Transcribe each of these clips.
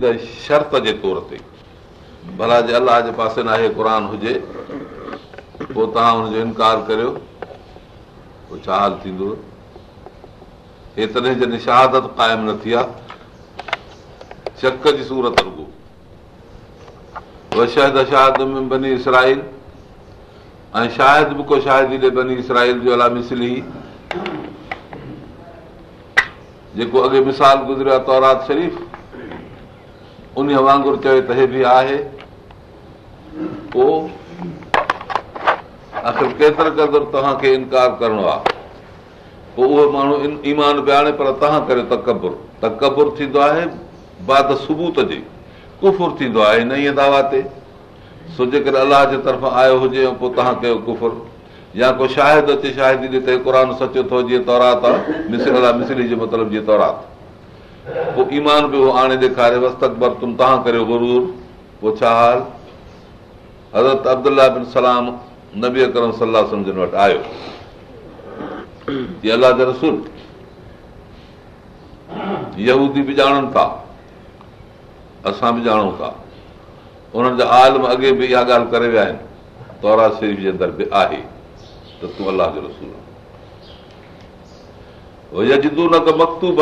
शर्त जे तौर ते भला जे अलाह जे पासे न आहे क़र हुजे पोइ तव्हां हुनजो इनकार करियो पोइ छा हाल थींदो हे तॾहिं जॾहिं शहादत क़ाइमु न थी आहे शक जी सूरत शहद में बनी ऐं शायदि बि को शायदि ॾे बनी इसराइल जो अला मिसली जेको अॻे मिसाल गुज़रियो आहे तौरात शरीफ़ उन वांगुरु चयो त हे बि आहे पोइ तव्हांखे इनकार करिणो आहे पोइ उहो माण्हू ईमान बि आणे पर तव्हां कयो तकबुर तकबुर थींदो आहे बाद सुबूत जे कुफुर थींदो आहे हिन ई दावा ते सो जेकर अलाह जे तरफ़ां आयो हुजे ऐं पोइ तव्हां कयो कुफुर या को शाहिद अचे शाहिदी ॾिठे क़ुर सचो थो जीअं तौरात आहे मिसरी जे मतिलबु जीअं तौरात ई आणे ॾेखारे तव्हां करियो गुरूर पोइ छा हाल हज़रत बिन सलाम था असां बि ॼाणूं था उन्हनि जा आलम अॻे बि इहा ॻाल्हि करे विया आहिनि तौरा शरीफ़ जे अंदरि आहे त तूं अलाह जो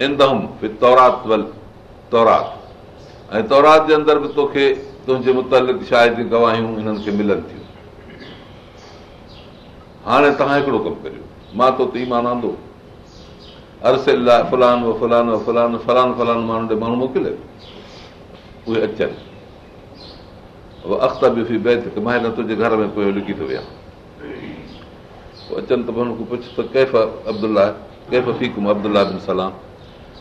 तौरात ऐं तौरात जे अंदरि बि तोखे तुंहिंजे गवाहियूं हिननि खे मिलनि थियूं हाणे तव्हां हिकिड़ो कमु करियो मां तो त ईमान आंदो फलान माण्हुनि ॾे माण्हू मोकिले उहे अचनि मां हिन तुंहिंजे घर में लिखी थो विया अचनि फीकुम अब्दुला बिन सलाम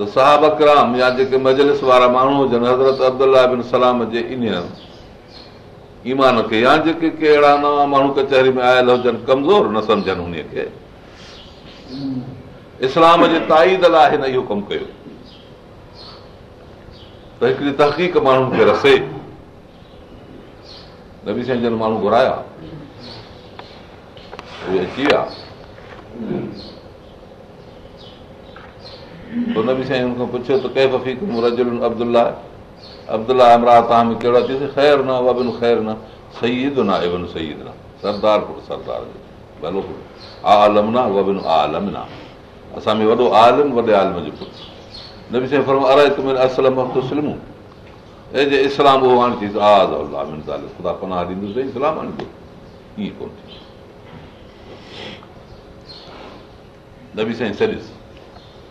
इस्लाम जे ताईद लाइ हिन इहो कमु कयो त हिकिड़ी तहक़ीक़ माण्हुनि खे रसे न घुराया कहिड़ा चयो वॾो वॾे आलम जो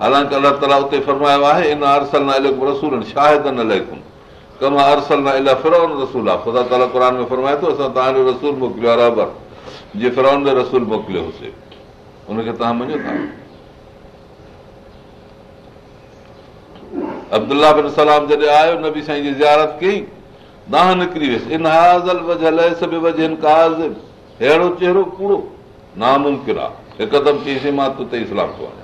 حالانکہ اللہ تعالیٰ اتے فرمایو آہے ان ارسلنا الیک رسولن شاہدن علیکم کما ارسلنا الی فرعون رسولا خدا تعالیٰ قرآن میں فرمائے تو اساں تاں رسول موکلیو برابر جے جی فرعون دے رسول موکلیو ہوسے ان کے تاں منجو تھا عبداللہ بن سلام جڑے آیو نبی سائیں جی زیارت کی داہ نکری ویس ان ہازل وجہ لے سب وجہ ان کاذب ہیڑو چہرو کوڑو ناممکن ہے ایک دم چیزیں مات تو تے اسلام کو آیا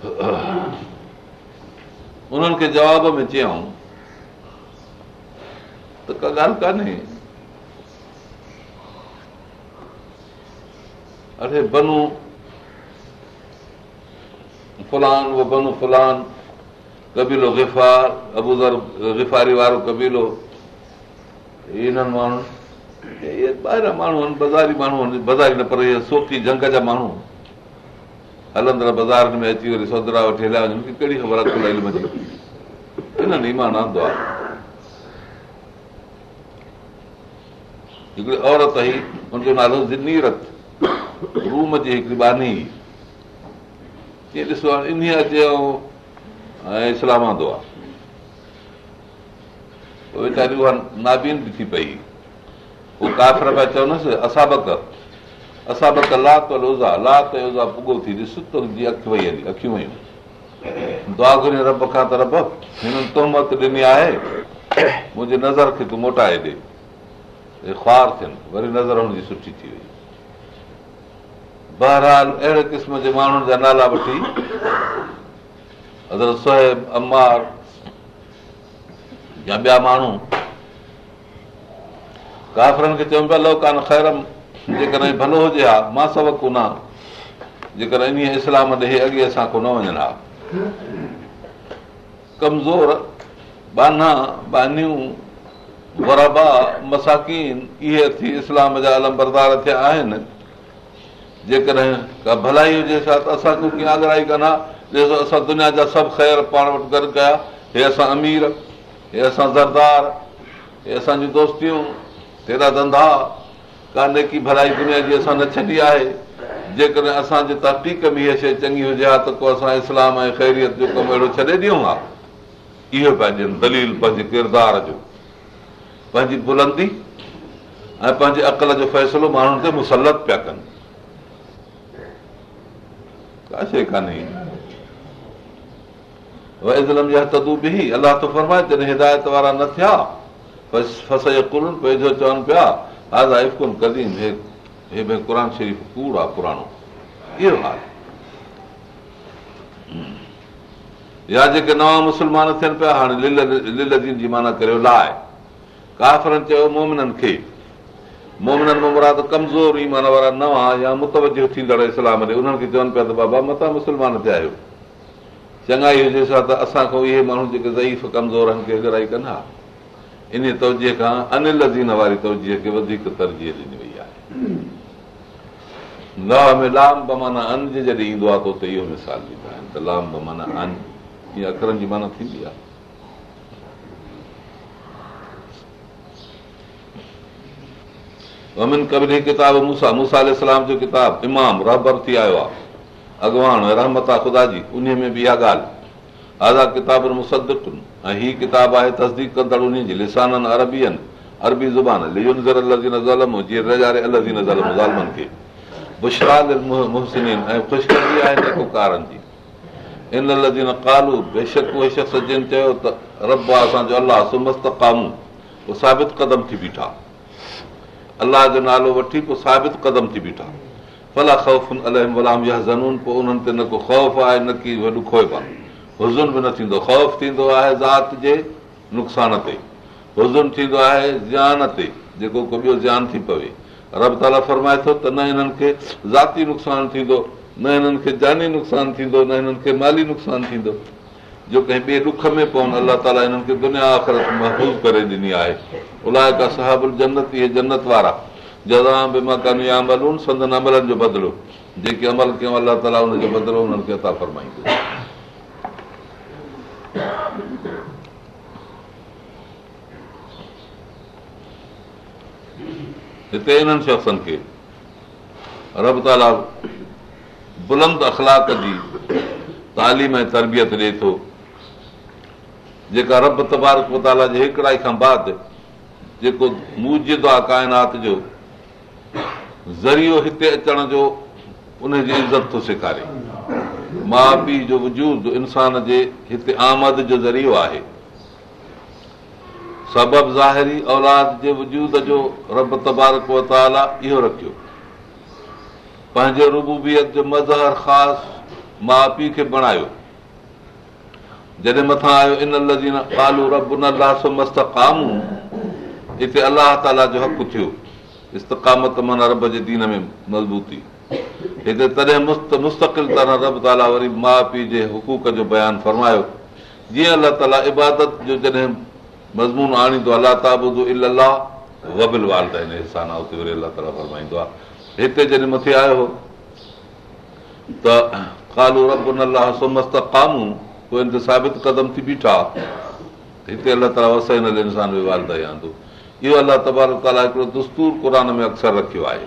उन्हनि खे जवाब में चयऊं त का ॻाल्हि कान्हे अरे बनू फुलान उहो बनू फुलान कबीलो गिफ़ार कबूज़र गिफ़ारी वारो कबीलो इन्हनि माण्हुनि इहे ॿाहिरां माण्हू आहिनि बाज़ारी माण्हू आहिनि बाज़ारी न पर इहे सोकी जंग जा माण्हू हलंदड़ बाज़ारनि में अची वरी सौदरा वठी हलिया वञनि कहिड़ी ख़बर आहे हिकिड़ी औरत हुई हुनजो नालो रूम जी हिकिड़ी बानी ॾिसो नाबीन बि थी पई काफ़िर पिया चवंदसि असाबक असां बि त लात लाता पुॻो थी अखियूं वयूं मुंहिंजी नज़र खे तूं मोटाए ॾे ख़्वार थियनि वरी नज़र सुठी थी वई बहरहाल अहिड़े क़िस्म जे माण्हुनि जा नाला वठी हज़रत सोहेब अमार या ॿिया माण्हू पिया लोकान ख़ैरम जेकॾहिं भलो हुजे हा मां सबक़न जेकॾहिं इन इस्लाम ॾे अॻे असां हा कमज़ोर बाना बानियूं वराबा मसाकीन इहे थी इस्लाम जा अलदार थिया आहिनि जेकॾहिं का भलाई हुजे छा त असां तूं कीअं आगराई आग्रही कान असां दुनिया जा सभु ख़ैर पाण वटि गॾु कया हे असां अमीर हे असां ज़रदार हे असांजूं दोस्तियूं हेॾा धंधा काने की भलाई दुनिया जी असां न छॾी आहे जेकॾहिं असांजे तहक़ीक़ में इहा शइ चङी हुजे हा त को असां इस्लाम ऐं ख़ैरियत जो कमु अहिड़ो छॾे ॾियूं हा इहो पंहिंजे दलील पंहिंजे किरदार जो पंहिंजी बुलंदी ऐं पंहिंजे अकल जो फ़ैसिलो माण्हुनि ते मुसलत पिया कनि का शइ कान्हे जा तदू बि अलाह फरमाए जॾहिं हिदायत वारा न थिया पंहिंजो चवनि पिया हाज़ा इफकुन कदीम क़रानूड़ आहे पुराणो इहो हाल या जेके नवां मुस्लमान थियनि पिया हाणे जी माना करियो लाइ काफ़रनि चयो मोमिननि खे मोमिननि में मुराद कमज़ोर ई माना वारा नवां या मुतवजो थींदड़ इस्लाम ॾे उन्हनि खे चवनि पिया त बाबा मता मुस्लमान थिया आहियो चङा ई हुजे त असांखो इहे माण्हू जेके ज़ईफ़ कमज़ोर आहिनि कमज़ोरनि खे कनि हा इन तवजी खां अनिल अनिलीन वारी तवजीअ खे वधीक तरजीह ॾिनी वई आहे लाह में लाम ब माना अन जे जॾहिं ईंदो आहे त त इहो मिसाल ॾींदा आहिनि त लाम ब माना अन इहा अखरनि जी माना थींदी आहे अमिन किताब मूंसां मुसाल इस्लाम जो किताब इमाम रहबर थी आयो आहे अॻवान रहमत आहे ख़ुदा जी उन में बि इहा ॻाल्हि आज़ा किताब मुसदकुनि ऐं हीअ किताब आहे साबित क़दम थी बीठा हुज़ुन बि न थींदो ख़ौफ़ थींदो आहे ज़ात जे नुक़सान ते हुज़ुन थींदो आहे ज़ान ते जेको को ॿियो ज़ान थी पवे रब ताला फरमाए थो त न हिननि खे ज़ाती नुक़सानु थींदो न हिननि खे जानी नुक़सानु थींदो न हिननि खे माली नुक़सानु थींदो जो कंहिं ॿिए रुख में पवनि अलाह ताला हिननि खे दुनिया आख़िर महफ़ूज़ करे ॾिनी आहे अलाए का साहिब जन्नत इहे जन्नत वारा जदा अमल उन संदन अमलनि जो बदिलो जेके अमल कयूं अल्ला ताला हुनजो बदिलो उन्हनि खे अता फरमाईंदा हिते इन्हनि शख़्सनि खे रब ताला बुलंद अख़लाक जी तालीम ऐं तरबियत ॾिए थो जेका रब तबारक मताला जे हिकिड़ाई खां बाद जेको मूजिदो आहे काइनात जो ज़रियो हिते अचण जो उनजी इज़त थो सेखारे माउ पीउ जो वजूद इंसान जे हिते आमद जो ज़रियो आहे सबब ज़ाहिरी औलाद जे वजूद जो रब तबारक वताला इहो रखियो पंहिंजे रुबूबियत जो मज़हर ख़ासि माउ पीउ खे बणायो जॾहिं मथां आयो इन आलू रब न हिते अलाह ताला जो हक़ु थियो इस्तकामत माना रब जे दीन में मज़बूती हिते तरह रब ताला वरी माउ पीउ जे हुकूक जो बयान फरमायो जीअं अलाह ताला इबादत जो जॾहिं मज़मून आणींदो अला अलाईंदो आहे हिते जॾहिं मथे आयो हो ताम साबित कदम थी बीठा हिते अलाह ताला आंदो इहो अल्ला ताला हिकिड़ो दस्तूर क़ुर में अक्सर रखियो आहे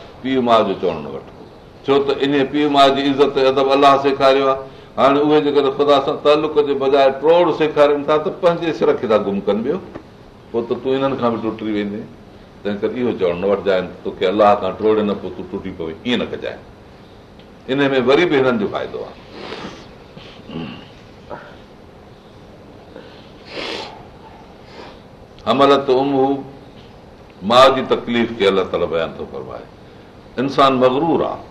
पीउ माउ जो चवण वठो छो त इन पीउ माउ जी इज़त अदब अलाह सेखारियो आहे हाणे उहे जेकॾहिं ख़ुदा सां तालुक जे बजाए टोड़ सेखारनि था त पंहिंजे सिर खे था गुम कनि ॿियो पोइ त तूं इन्हनि खां बि टुटी वेंदे तंहिं करे इहो चवणु न वठजाइनि तोखे अलाह खां ट्रोड़े न पोइ तूं टुटी पवे ईअं न कजाए इन में वरी बि हिननि जो फ़ाइदो आहे अमर त उम माउ जी तकलीफ़ खे अलाह ताला तयारु थो फरमाए इंसान मगरूर आहे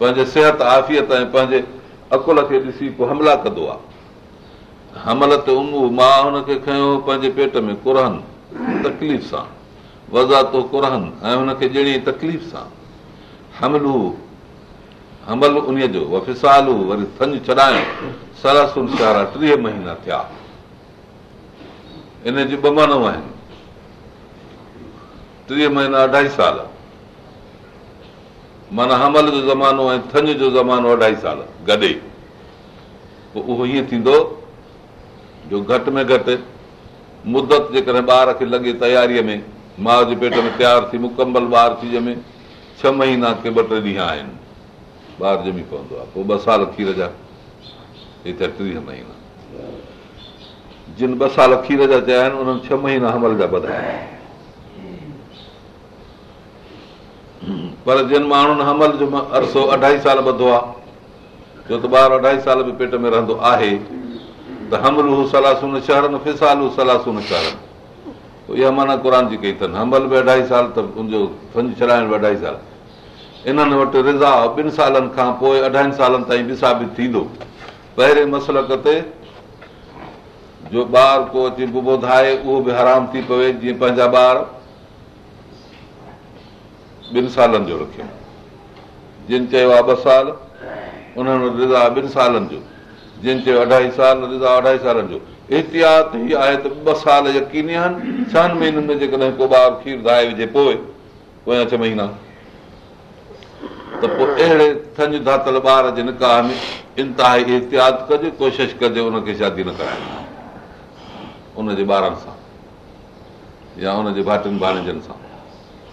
पंहिंजे सिहत आफ़ियत ऐं पंहिंजे अकुल खे ॾिसी पोइ हमला कंदो आहे हमल ते उंगू मां हुनखे खयो पंहिंजे पेट में तकलीफ़ कुरनि वज़ातो कुरनि ऐं हुनखे ॼणी तकलीफ़ सां हमलू हमल उन जो वफ़िसालू वरी थं छॾायो सरासुन सारा टीह महीना थिया इन जूं ॿ मानव आहिनि टीह महीना अढाई साल माना हमल जो ज़मानो ऐं थन जो ज़मानो अढाई साल गॾे पोइ उहो हीअं थींदो जो घटि में घटि मुदत जेकॾहिं ॿार खे लॻे तयारीअ में माउ जे पेट में तयारु थी मुकमल ॿार थी ॼमे छह महीना के ॿ टे ॾींहं आहिनि ॿार ॼमी पवंदो आहे पोइ ॿ साल खीर जा टीह महीना जिन ॿ साल खीर जा चया आहिनि उन्हनि छह महीना हमल जा ॿधाया आहिनि पर जिन माण्हुनि हमल जो अरसो अढाई साल ॿधो आहे छो त ॿार अढाई साल बि पेट में रहंदो आहे त हमल हू सलासून सलासून शहरनि शहरनि फिसाल हू इहा माना क़ुर जी कई अथनि हमल बि अढाई साल त फंज छॾाइण बि अढाई साल इन्हनि वटि रिज़ा ॿिनि सालनि खां पोइ अढाई सालनि ताईं बि साबित थींदो पहिरें मसलक ते जो ॿार को अची बुबोधाए उहो बि हराम थी पवे जीअं पंहिंजा ॿार ॿिनि सालनि जो रखियो जिन चयो आहे ॿ साल उन्हनि रिज़ा ॿिनि सालनि जो जिन चयो अढाई साल रिज़ा अढाई सालनि जो एहतियात ई आहे त ॿ साल यकीनी आहिनि छहनि महीननि में जेकॾहिं को ॿार खीर धाए विझे पोइ पोयां छह महीना त पोइ अहिड़े थंज धातल ॿार जे निकाह में इंतिहा एहतियात कजे कोशिशि कजे उनखे शादी न कराइण ॿारनि सां या उनजे भाटियुनि भाणेजनि सां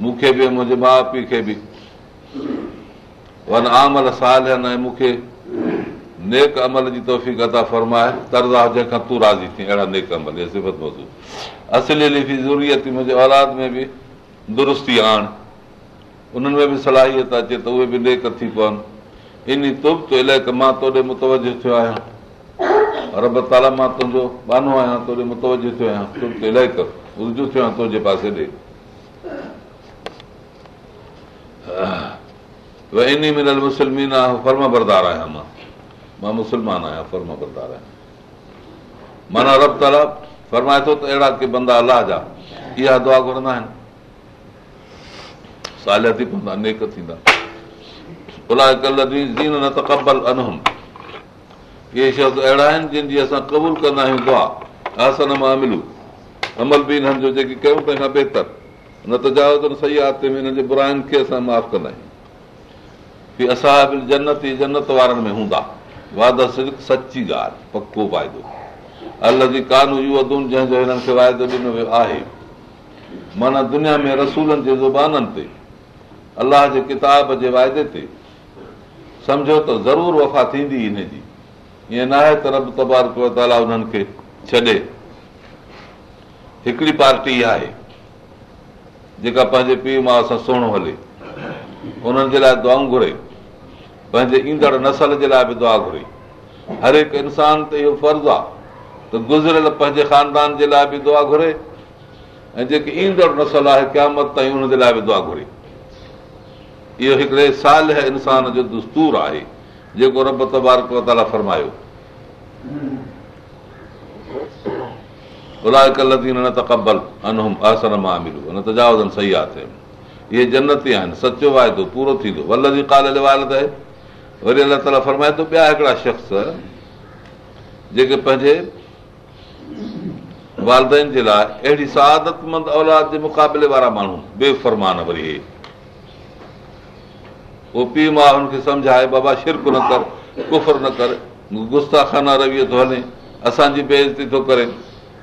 मूंखे बि मुंहिंजे माउ पीउ खे बि वन आमल साल मूंखे नेक अमल जी कथा फरमाए तरज़ा हुजे खां तूं राज़ी थी अहिड़ा नेक अमल सिफ़त मौज़ू असली लिफ़ी मुंहिंजे औलाद में बि दुरुस्ती आण उन्हनि में बि सलाहियत अचे त उहे बि नेक थी पवनि इन तो इलाही मां तोॾे मुतवजो थियो आहियां रब ताला मां तुंहिंजो बानो आहियां तोॾे मुतवजो थियो आहियां तो इलाही कर उलजो थियो आहियां तुंहिंजे पासे ॾे आहियां अलाह दुआ घुरंदा आहिनि जंहिंजी असां क़बूल कंदा आहियूं दुआ आसन अमल बि हिननि जो जेकी कयूं बेहतर न त जाओ सही आते में जे बुराइनि खे असां माफ़ कंदा आहियूं की असां बि जन्नत ई जन्नत वारनि में हूंदा वादा सची ॻाल्हि पको वाइदो अलॻि कानून इहो जंहिंजो हिननि खे वाइदो ॾिनो वियो आहे माना दुनिया में रसूलनि जे ज़ुबाननि ते अलाह जे किताब जे वाइदे ते सम्झो त ज़रूरु वफ़ा थींदी हिन जी ईअं न आहे त रब तबार कयो हिकिड़ी पार्टी आहे जेका पंहिंजे पीउ माउ सां सुहिणो हले उन्हनि जे लाइ दुआऊं घुरे पंहिंजे ईंदड़ नसल जे लाइ बि दुआ घुरे हर हिकु इंसान ते इहो फर्ज़ु आहे त गुज़रियल पंहिंजे ख़ानदान जे लाइ बि दुआ घुरे ऐं जेकी ईंदड़ नसल आहे क़यामत ताईं उनजे लाइ बि दुआ घुरे इहो हिकिड़े साल इंसान जो दस्तूर आहे जेको रब तबारक फरमायो जन्नती आहिनि सचो वाइदो जेके पंहिंजे वालद जे लाइ अहिड़ी सहादतमंदे वारा माण्हू बेफ़रमान वरी उहो पीउ माउ हुनखे गुस्साखाना रवीअ थो हले असांजी बेइज़ती थो करे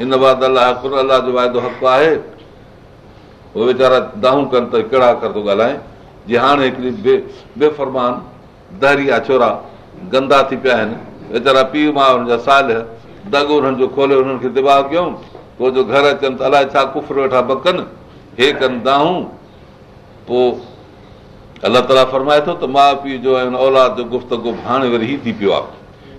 हिन बाद अलाह जो वाइदो हक़ आहे हो वेचारा दाहूं कनि त कहिड़ा हक थो ॻाल्हाए जीअं हाणे हिकिड़ी बेफ़रमान दहरी छोरा गंदा थी पिया आहिनि वेचारा पीउ माउ हुननि जा साल दग हुननि जो खोलियो हुननि खे کیوں कयूं पोइ जो घर अचनि त अलाए छा कुफर वेठा ॿ कनि हे कनि दाहू पोइ अलाह ताला फरमाए थो त माउ पीउ जो औलाद जो गुफ़्तगु हाणे वरी थी पियो आहे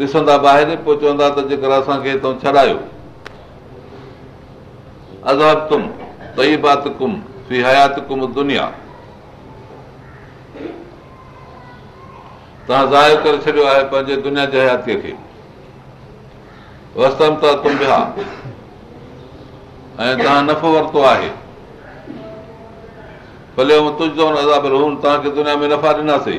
ॾिसंदा ॿाहिरि पोइ चवंदा त जेकर असांखे हितां छॾायो अज़ाब तुम तई बात कुम कुम फी हयात दुनिया तव्हां ज़ाहिर करे छॾियो आहे पंहिंजे दुनिया जे हयातीअ खे वस्तम त तुम ऐं तव्हां नफ़ो वरितो आहे भले तुंहिंजो अज़ाब रहूं तव्हांखे दुनिया में नफ़ा ॾिनासीं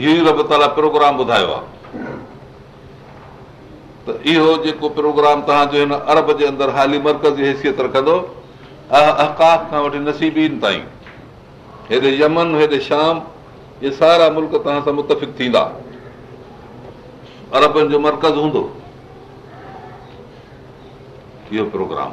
हीअ रब ताला प्रोग्राम ॿुधायो आहे त इहो जेको प्रोग्राम तव्हांजो हिन अरब जे अंदरि हाली मर्कज़ी हैसियत रखंदो खां वठी नसीबीन ताईं हेॾे यमन हेॾे शाम इहे सारा मुल्क तव्हां सां मुतफ़िक़ थींदा अरबनि जो मर्कज़ हूंदो इहो प्रोग्राम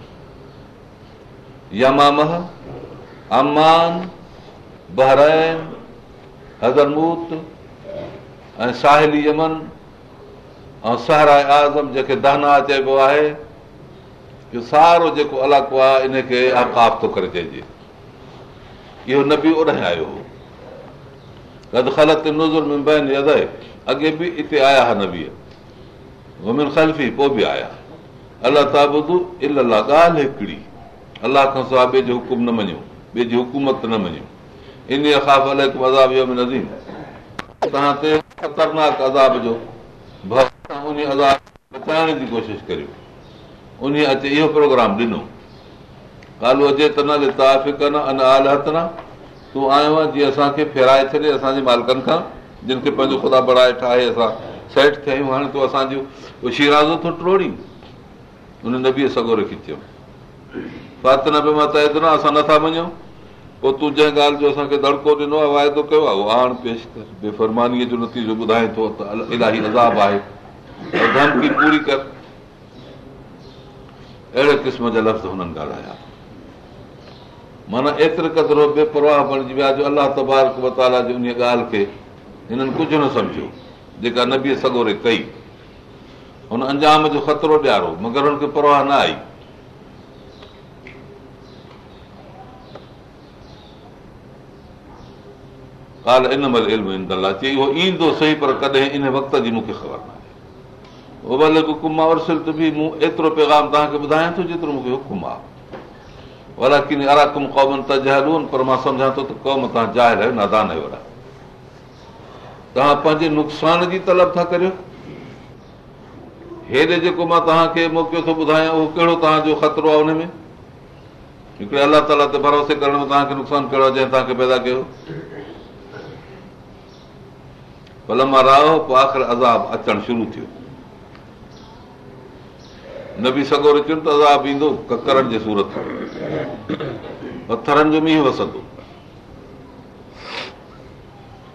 यमामह अमान बहराइन हज़रमूत ऐं साहिली यमन ऐं सहरा आज़म जेके दहना चइबो आहे इहो सारो जेको इलाइक़ो आहे इनखे आकाफ़ थो करे चइजे इहो नबी ओॾहिं आयो हो अॻे बि इते आया होल ख़लफ़ी पोइ बि आया अलाह ॻाल्हि हिकिड़ी अलाह खां सवाइ ॿिए जो हुकुम न मञियो ॿिए जी हुकूमत न ते ख़तरनाक आयो आहे जीअं असांखे फेराए छॾे असांजे मालिकनि खां जिन खे पंहिंजो ख़ुदा बढ़ाए ठाहे असां सेट तूं असांजो शिराज़ो थो टोड़ी उन नबीअ सॻो रखी न बि मां त असां नथा मञूं पोइ तूं जंहिं ॻाल्हि जो असांखे दड़को ॾिनो आहे वाइदो कयो आहे उहो पेश कर बेफ़रमानीअ जो नतीजो ॿुधाए थो त इलाही अज़ाब आहे धमकी पूरी कर अहिड़े क़िस्म जा लफ़्ज़ हुननि ॻाल्हाया माना एतिरे क़दुरु बेपरवाह बणिजी विया जो अलाह तबारक जी उन ॻाल्हि खे हिननि कुझु न सम्झो जेका नबीअ सगोरे कई हुन अंजाम जो ख़तरो ॾियारो मगर हुनखे परवाह न आई ईंदो सही पर कॾहिं इन वक़्त जी मूंखे ख़बर न आहे नादान तव्हां पंहिंजे नुक़सान जी तलब था करियो हेॾे जेको मां तव्हांखे मौको थो ॿुधायां उहो कहिड़ो तव्हांजो ख़तरो आहे हुनमें हिकिड़े अलाह ताला ते भरोसे करण में कहिड़ो کي पैदा कयो वलमा राव पोइ आख़िर अज़ाब अचणु शुरू थियो न बि सॻो त अज़ाब ईंदो ककरनि जे सूरत पथरनि जो मींहुं वसंदो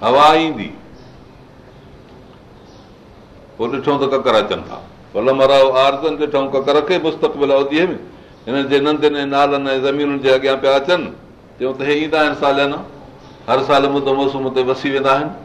हवा ईंदी पोइ ॾिठो त ककर अचनि था पलमा राव आरत ॾिठो ककर खे मुस्तक़बिल में हिननि जे मुस्तकिल नालनि ऐं ज़मीनुनि जे अॻियां पिया अचनि चयूं त हे ईंदा आहिनि सालियाना हर साल मौसम ते वसी वेंदा आहिनि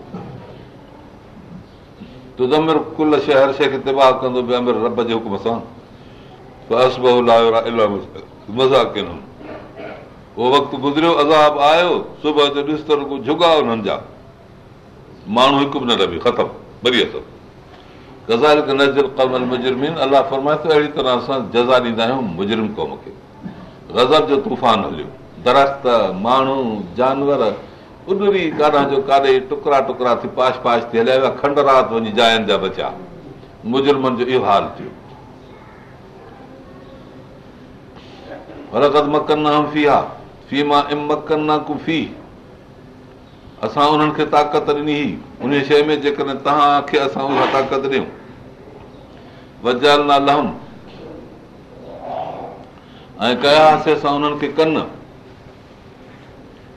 माण्हू हिकु बि न लभी तरह अल जज़ा ॾींदा आहियूं मुजरिम क़ौम खे गज़ब जो तूफ़ान हलियो दरख़्त माण्हू जानवर उनरी गाना जो काॾे टुकड़ा टुकड़ा थी पाश पाश थी हलिया विया खंड रात वञी जाइनि जा बचा मुजुर्मनि जो इहो हाल थियो हरकत असां उन्हनि खे ताक़त ॾिनी हुई उन शइ में जेकॾहिं तव्हांखे असां उहा ताक़त ॾियूं वजाल न लह ऐं कयासीं असां उन्हनि खे कनि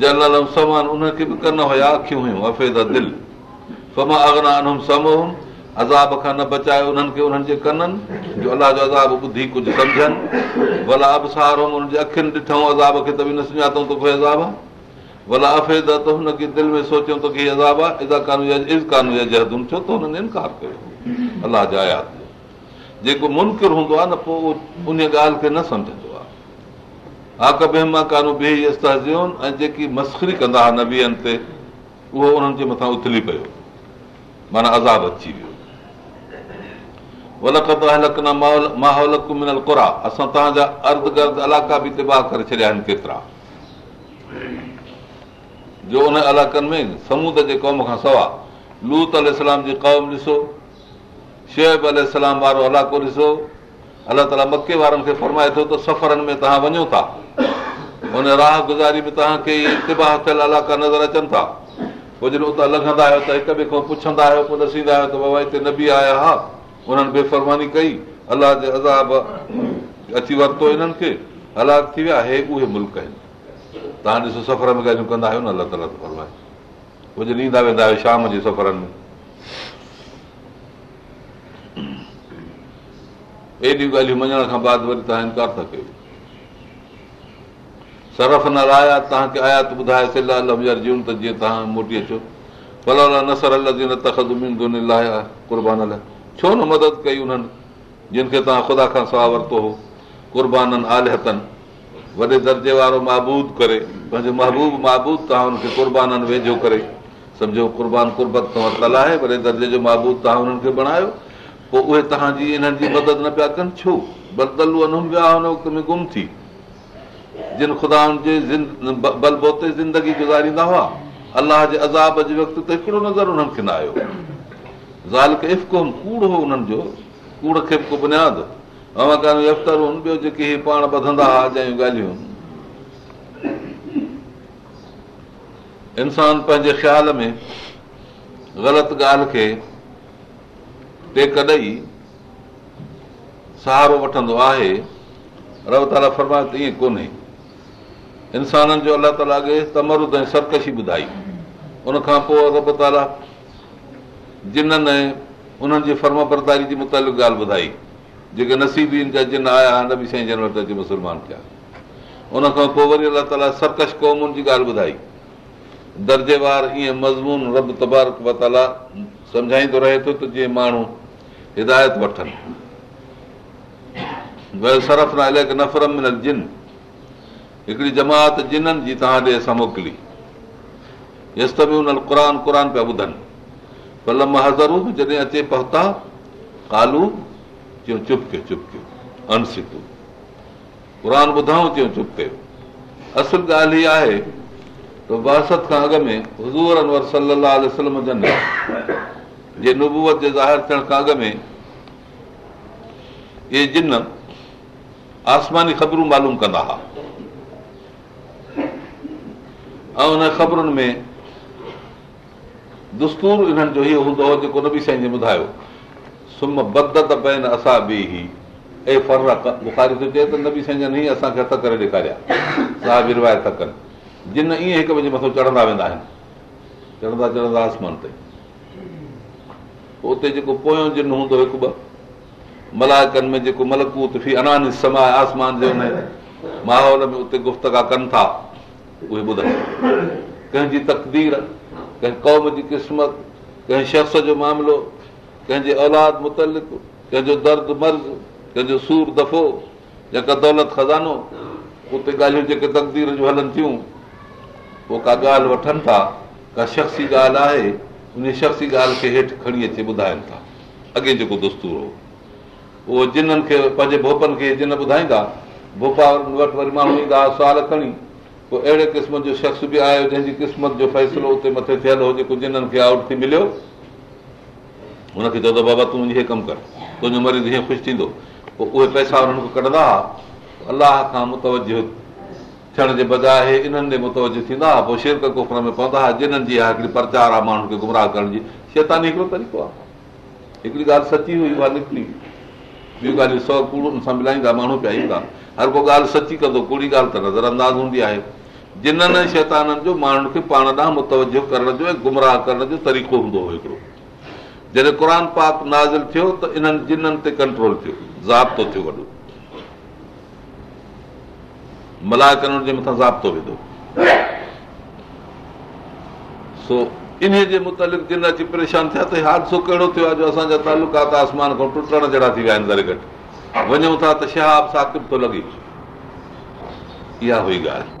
जनरल समान उनखे बि कन हुयाखियूं हुयूं समो अज़ाब खां न बचाए उन्हनि खे उन्हनि जे कननि जो अलाह जो अदाब ॿुधी कुझु सम्झनि भला अबसार ॾिठूं अज़ाब खे त बि न सुञातो तोखे भला अफ़ेदा त हुनखे दिलि में तोखे इनकार कयो अलाह जेको मुनकिर हूंदो आहे न पोइ उन ॻाल्हि खे न सम्झंदो ऐं जेकी मस्ख़री कंदा हुआ नबीअनि ते उहो उन्हनि जे मथां उथली पियो माना अज़ाब अची वियो माहौल असां तव्हांजा अर्ध गर्द इलाक़ा बि तिबाह करे छॾिया आहिनि केतिरा जो उन इलाइक़नि में समूद जे क़ौम खां सवा लूत अलाम जी क़ौम ॾिसो शेब अलाम वारो इलाइक़ो ॾिसो अलाह ताला मके वारनि खे फरमाए थो त सफ़रनि में तव्हां वञो था राहुज़ारीबा नज़र अचनि था हिते न बि आया हा उन्हनि बेफ़रमानी कई अलाह अची वरितो थी विया हे उहे तव्हां ॾिसो सफ़र में जॾहिं ईंदा वेंदा आहियो शाम जे बाद वरी तव्हां इनकार था कयो सरफ न रहिया तव्हांखे आया त ॿुधाए मदद कई उन्हनि जिन खे तव्हां ख़ुदा खां सवा वरितो हो क़ुर्बाननि होनि वॾे दर्जे वारो महबूद करे पंहिंजो महबूब महबूद हुनखे कुर्बाननि वेझो करे सम्झो क़ुर्बान तव्हां आहे वॾे दर्जे जो महबूद तव्हां हुननि खे बणायो पोइ उहे तव्हांजी इन्हनि जी मदद न पिया कनि छो बदल थी जिन ख़ुदा बलबोते ज़िंदगी गुज़ारींदा हुआ अलाह जे अज़ाब जे ते हिकिड़ो नज़र उन्हनि खे न आयो ॻाल्हियूं इंसान पंहिंजे ख़्याल में ग़लति ॻाल्हि खे टेक ॾेई सहारो वठंदो आहे रव फरमाए त ईअं कोन्हे इंसाननि जो अलाह ताला खे तमरुद ऐं सरकशी ई ॿुधाई उनखां पोइ रब ताला जिननि ऐं उन्हनि जी फर्म बरदारी फर्मा मुतालिक़ ॻाल्हि ॿुधाई जेके नसीब जा जिन आया न बि साईं जन मुसलमान पोइ वरी अलाह ताला सरकश क़ौमुनि जी ॻाल्हि ॿुधाई दर्जेवार ईअं मज़मून रब तबारक तबार सम्झाईंदो रहे थो त जीअं माण्हू हिदायत वठनि सरफ न अलॻि नफ़रम जिन हिकिड़ी जमात जिननि जी तव्हां ॾे असां मोकिली यसी क़ुर क़ुर पिया ॿुधनि पल महाज़रूं जॾहिं अचे पहुता कालू चयूं क़ुर ॿुधऊं तुप थियो असुलु आहे त बरसत खां अॻु में हज़ूर अनवर सलाह वसलम जन जे जे ज़ाहिर थियण खां अॻु में इहे जिन आसमानी ख़बरूं मालूम कंदा हुआ ऐं उन ख़बरुनि में दुस्तूर इन्हनि जो इहो हूंदो जेको नबी साईं ॿुधायो हथ करे ॾेखारिया जिन ईअं हिकु ॿिए मथां चढ़ंदा वेंदा आहिनि उते जेको पोयों जिन हूंदो हिकु ॿ मलाइकनि में जेको फी अनानी समाए आसमान जे माहौल में उते गुफ़्तगा कनि था उहे कंहिंजी तकदीर कंहिं कौम जी क़िस्मत कंहिं शख्स जो मामिलो कंहिंजे औलाद मुतलिक़ कंहिंजो दर्द मर्ज़ कंहिंजो सूर दफ़ो दौलत ख़ज़ानो उते ॻाल्हियूं जेके तकदीर जूं हलनि थियूं उहो का ॻाल्हि वठनि था का शख़्सी ॻाल्हि आहे उन शख़्सी ॻाल्हि खे हेठि खणी अचे ॿुधाइनि था अॻे जेको दोस्तूर हो उहो जिन्हनि खे पंहिंजे भोपनि खे जिन ॿुधाईंदा भोपा वटि वरी माण्हू ईंदा सुवाल खणी को अहिड़े क़िस्म जो शख़्स बि आयो जंहिंजी क़िस्मत जो फ़ैसिलो उते मथे थियलु हो जेको जिन्हनि खे आउट थी मिलियो हुनखे चवंदो बाबा तूं इहे कमु कर तुंहिंजो मरीज़ हीअं ख़ुशि थींदो पोइ उहे पैसा कढंदा हुआ अलाह खां मुतवजो थियण जे बजाए इन्हनि ॾे मुतवजो थींदा हुआ पोइ शेरक कोफर में पवंदा हुआ जिन्हनि जी हिकिड़ी प्रचार आहे माण्हुनि खे गुमराह करण जी शैतानी हिकिड़ो तरीक़ो आहे हिकिड़ी ॻाल्हि सची हुई उहा निकिती ॿियूं ॻाल्हियूं सौ कूड़ सां मिलाईंदा माण्हू पिया ईंदा हर को ॻाल्हि सची कंदो कूड़ी ॻाल्हि त नज़रअंदाज़ हूंदी आहे जिन्हनि शैताननि जो माण्हुनि खे पाण ॾांहुं मुतवजो करण जो ऐं गुमराह करण जो तरीक़ो हूंदो हो हिकिड़ो जॾहिं क़ुर पाक नाज़िल थियो त इन्हनि ते कंट्रोल थियो ज़ाब्तो ज़ाब्तो थियो वॾो जे जे मथां वेंदो सो इन मुतालिक़ जिन अची परेशान थिया त हादसो कहिड़ो थियो आहे जो असांजा तालुकात आसमान खां टुटण जहिड़ा थी विया आहिनि घटि वञूं था त शहाब साकिब थो लॻे इहा हुई ॻाल्हि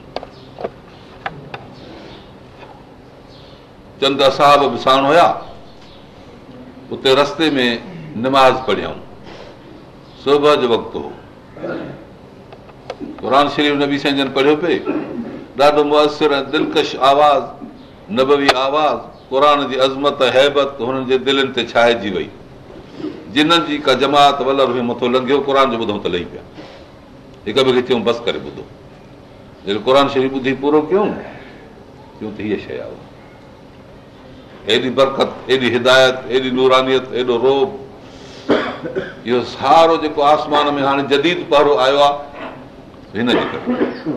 चंद साहब बि साण हुया उते रस्ते में निमाज़ पढ़ियऊं सुबुह जो वक़्तु हो क़ुर शरीफ़ नबी साईं जन पढ़ियो पिए ॾाढो मुयसरु क़ुर जी अज़मत हैबत हुननि जे दिलनि ते छाइजी वई जिन्हनि जी का जमात वलर वल्लभ मथो लंघियो क़ुर जो ॿुधूं त लही पिया हिक ॿिए खे चयूं बसि करे ॿुधो जॾहिं क़ुर शरीफ़ ॿुधी पूरो कयूं त हीअ शइ आहे हेॾी बरक़त हेॾी हिदायत हेॾी नूरानियत हेॾो रोब इहो सारो जेको आसमान में हाणे जदीद पहरो आयो आहे हिन जे करे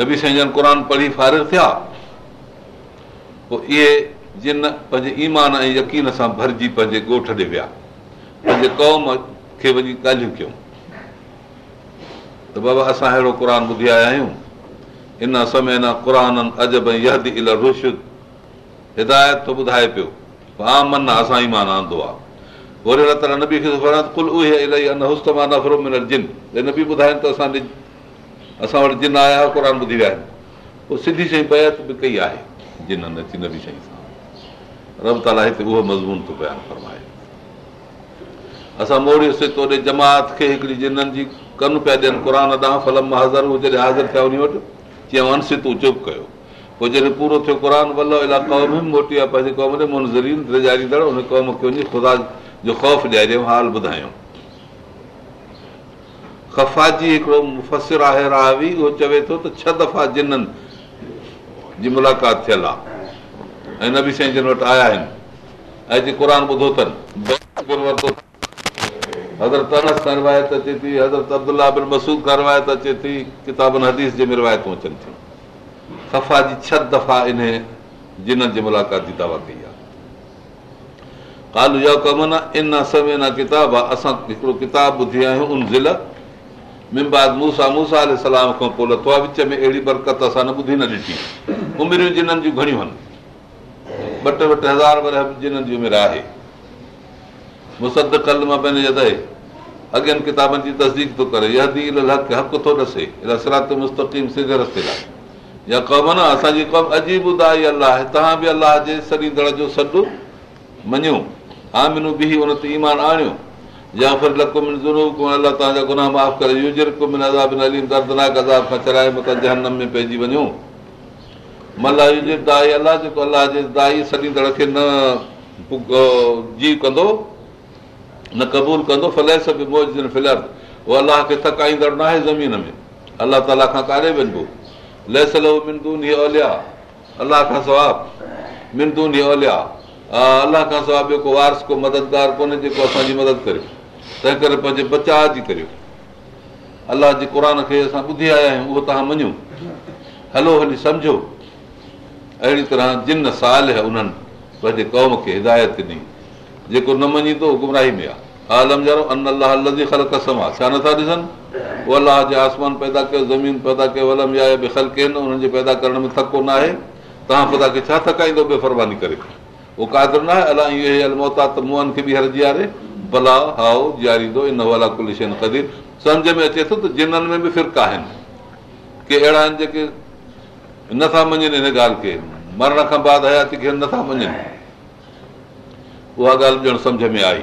नबी साईं जन क़ुर पढ़ी फारिर थिया पोइ इहे जिन पंहिंजे ईमान ऐं यकीन सां भरिजी पंहिंजे ॻोठ ॾे विया पंहिंजे क़ौम खे वञी ॻाल्हियूं कयूं त बाबा असां अहिड़ो क़ुर ॿुधी आया आहियूं अजब ऐं हिदायत थो ॿुधाए पियो आया आहिनि सिंधी सही बयात बि कई आहे असां जमात खे कन पिया ॾियनि थिया चवनि सिधो चुप कयो पोइ जॾहिं पूरो थियो क़ुर वलो अला क़ौम मोटी आहे पंहिंजे क़ौम ते मुनज़रीन ॾियारींदड़ हुन क़ौम खे वञी ख़ुदा जो ख़ौफ़ ॾियारियो हाल ॿुधायो खफ़ा जी हिकिड़ो मुफ़सिर आहे राहवी उहो चवे थो त छह दफ़ा जिननि जी मुलाक़ात थियल आहे ऐं नबी साईं जिन वटि आया आहिनि ऐं जे क़ुर ॿुधो अथनि हज़रत अनस खां रिवायत अचे थी हज़रत अब्दुला बिन मसूद खां रिवायत अचे थी किताबनि हदीस जे में रिवायतूं अचनि थियूं सफ़ा जी छह दफ़ा इन जिननि जे मुलाक़ात जी दावा कई आहे कालू जा कम न इन समय न किताब आहे असां हिकिड़ो किताब ॿुधी आहियूं उन ज़िल में बाद मूंसां मूंसा सलाम खां पोइ लथो आहे विच में अहिड़ी बरकत असां न ॿुधी न ॾिठी उमिरियूं जिननि जूं घणियूं आहिनि ॿ टे ॿ टे हज़ार वर जी उमिरि आहे मुसद कल मां पंहिंजे अॻियनि किताबनि जी तस्दीक थो करे या दील अलाह खे حق थो ॾसे रसरात मुस्तक़ीम सिधे रस्ते लाइ या क़ौम न असांजी क़ौम अजीब उदा ई अलाह आहे तव्हां बि अलाह जे सॼी दड़ जो सॾु मञियो हा मिनो बि उन ते ईमान आणियो या फिर लको मिन ज़रूर कोन अलाह तव्हांजा गुनाह माफ़ु करे यूजर को मिन अज़ाब न अली दर्दनाक अज़ाब खां चराए मतां जहन में पइजी वञो मल्ला यूजर दाई अलाह जेको अलाह जे दाई सॼी खे न जीव कंदो न क़बूल कंदो फलस बि मौज उहो अलाह खे थकाईंदड़ न आहे ज़मीन में अलाह ताला खां कारे वञिबो मिंदून ओलिया अलाह खां सिवा मिंदून इहो ओलिया हा अलाह खां सवाइ ॿियो को वारस को मददगार कोन्हे जेको असांजी मदद करे तंहिं करे पंहिंजे बचा जी करियो अलाह जे क़ुर खे असां ॿुधी आया आहियूं उहो तव्हां मञियो हलो हली सम्झो अहिड़ी तरह जिन साल उन्हनि पंहिंजे क़ौम खे हिदायत ॾिनी जेको न मञींदो गुमराही में आहे छा नथा ॾिसनि कयो ज़मीन पैदा कयो करण में थको न आहे खे छा थकाईंदो करे उहो काज़ न आहे जिननि में बि फिर्क़ आहिनि के अहिड़ा आहिनि जेके नथा मञनि हिन ॻाल्हि खे मरण खां बाद हयाती खे नथा मञनि उहा ॻाल्हि ॼण सम्झ में आई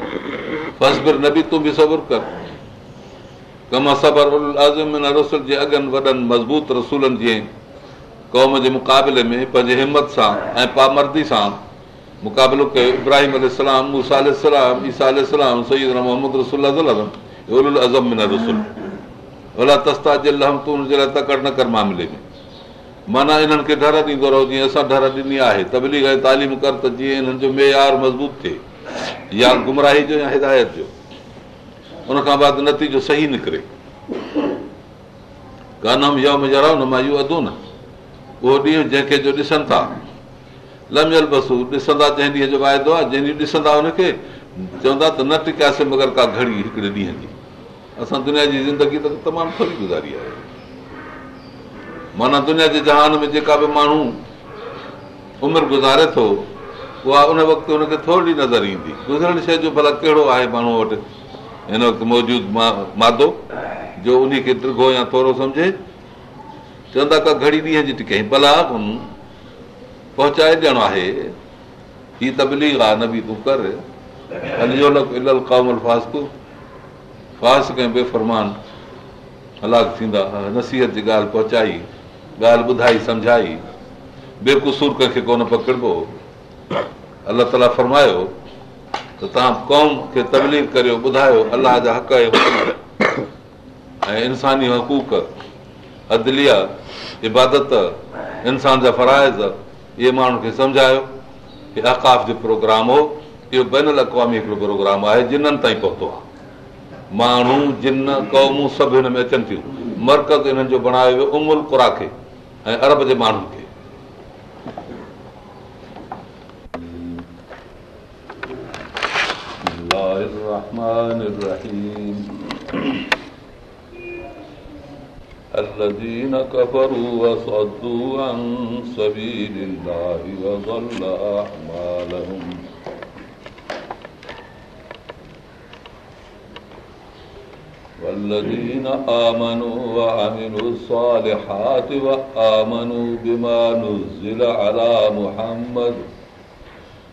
मज़बूत रसूलनि जे क़ौम जे मुक़ाबले में पंहिंजे हिमत सां ऐं पामर्दी सां मुक़ाबिलो कयो इब्राहिम कर माना हिनखे डर ॾींदो रहो असां डर ॾिनी आहे तबली तालीम कर त जीअं इन्हनि जो मेयार मज़बूत थिए या या गुमराही जो हिदायत जो उन खां बाद नतीजो सही निकिरे यम अधू न मां इहो न उहो ॾींहुं जंहिंखे जो ॾिसनि था लमियल ॾिसंदा जंहिं ॾींहं जो वाइदो आहे जंहिं ॾींहुं ॾिसंदा चवंदा त न टिकियासीं मगर का घड़ी हिकिड़े ॾींहं जी असां दुनिया जी ज़िंदगी त तमामु थोरी गुज़ारी आहे माना दुनिया जे जहान में जेका बि माण्हू उमिरि गुज़ारे थो उहा उन वक़्तु हुनखे थोरी नज़र ईंदी गुज़रण शइ जो भला कहिड़ो आहे माण्हू वटि हिन वक़्तु मौजूदु मा मादो जो त्रिघो या थोरो सम्झे चवंदा का घड़ी ॾींहं जी टिके भला पहुचाए ॾियणो आहे हीअ तबली आहे न बि तूं कर बेफ़रमान हलाक थींदा नसीहत जी ॻाल्हि पहुचाई ॻाल्हि ॿुधाई सम्झाई बेकसूर कंहिंखे कोन पकड़बो अलाह ताला फरमायो त तव्हां क़ौम खे तबली करियो ॿुधायो अलाह जा हक़ ऐं इंसानी हक़ूक़ अदलिया इबादत इंसान जा फराइज़ इहे माण्हुनि खे सम्झायो इहो अकाफ़ जो प्रोग्राम हो इहो बैन बेनलक़ी हिकिड़ो प्रोग्राम आहे जिननि ताईं पहुतो आहे माण्हू जिन क़ौमूं सभु हिन में अचनि थियूं मर्कज़ हिननि जो बणायो वियो उमुल कुराखे ऐं अरब जे माण्हुनि खे الله الرحمن الرحيم الذين كفروا وصدوا عن سبيل الله وضل أعمالهم والذين آمنوا وعملوا الصالحات وآمنوا بما نزل على محمد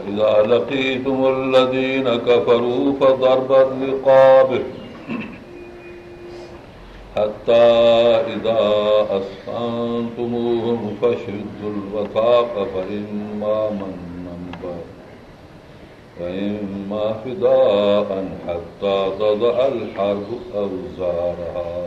فإذا لقيتم الذين كفروا فضرب الرقاب حتى إذا أسخنتموهم فشدوا الوثاق فإما من بعد وإما فداء حتى تضع الحرب أوزارها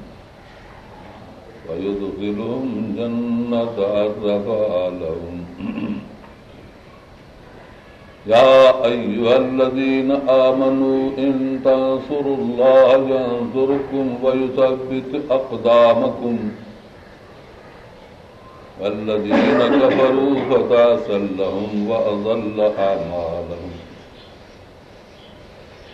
ويدخلهم جنة عرفها لهم يا أيها الذين آمنوا إن تنصروا الله ينصركم ويثبت أقدامكم والذين كفروا فتاسا لهم وأضل أعمالهم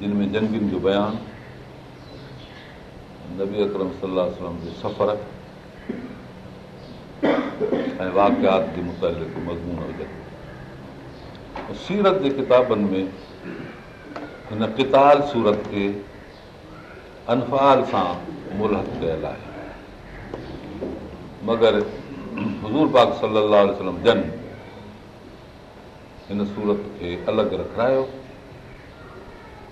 जिन में जंगियुनि जो बयानु नबी अकरम सलाह सलम जो सफ़र ऐं वाक़ियात जे मुतालिक़ मज़मून हुजनि सीरत जे किताबनि में हिन किताल सूरत खे अनफाल सां मुरहत कयल आहे मगर हज़ूर पाक सलाहु वलम जन हिन सूरत खे अलॻि रखायो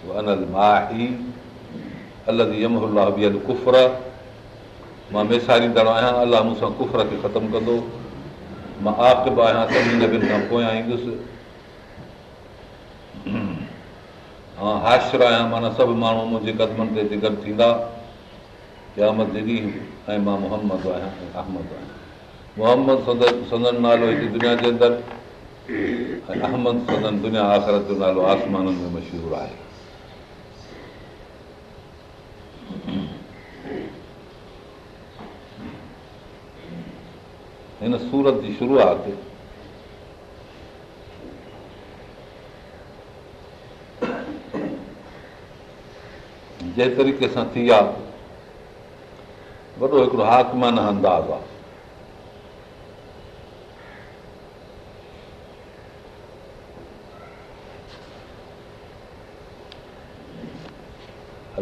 अलाह मूंसां ख़तमु कंदो मां आप बि आहियांसि हाशर आहियां माना सभु माण्हू मुंहिंजे कदमनि ते ज़िकर थींदा ऐं मां मोहम्मद आहियां मोहम्मद सदन नालो हिकु दुनिया जे अंदरि ऐं अहमद सदन दुनिया आख़िरत जो नालो आसमाननि में मशहूरु आहे हिन सूरत जी शुरूआत जंहिं तरीक़े सां थी आहे वॾो हिकिड़ो हाकमान अंदाज़ आहे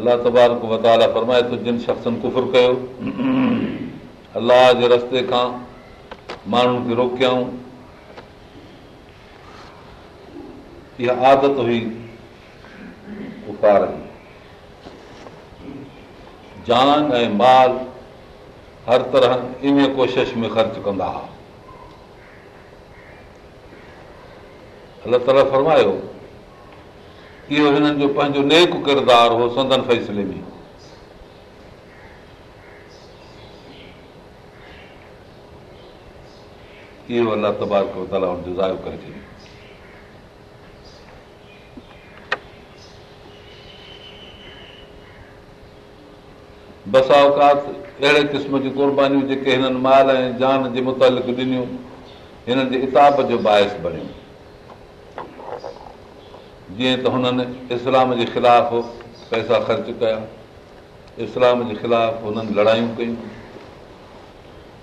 अलाह तबारताल फरमाए थो जिन शख़्सनि कुफ़ कयो अलाह जे रस्ते खां माण्हुनि खे रोकियाऊं इहा आदत हुई उपार जान ऐं माल हर तरह इन कोशिश में ख़र्च कंदा हुआ अलाह ताला फरमायो इहो हिननि जो पंहिंजो नेक किरदारु हो संदन फैसिले में इहो अलाह हुनजो ज़ायो करे छॾियो बसा औकात अहिड़े क़िस्म जूं कुर्बानीूं जेके हिननि माल ऐं जान जे मुतालिक़ ॾिनियूं हिननि जे इताब जो बाहिस बणियूं जीअं त हुननि इस्लाम जे ख़िलाफ़ पैसा ख़र्च कया इस्लाम जे ख़िलाफ़ु हुननि लड़ायूं कयूं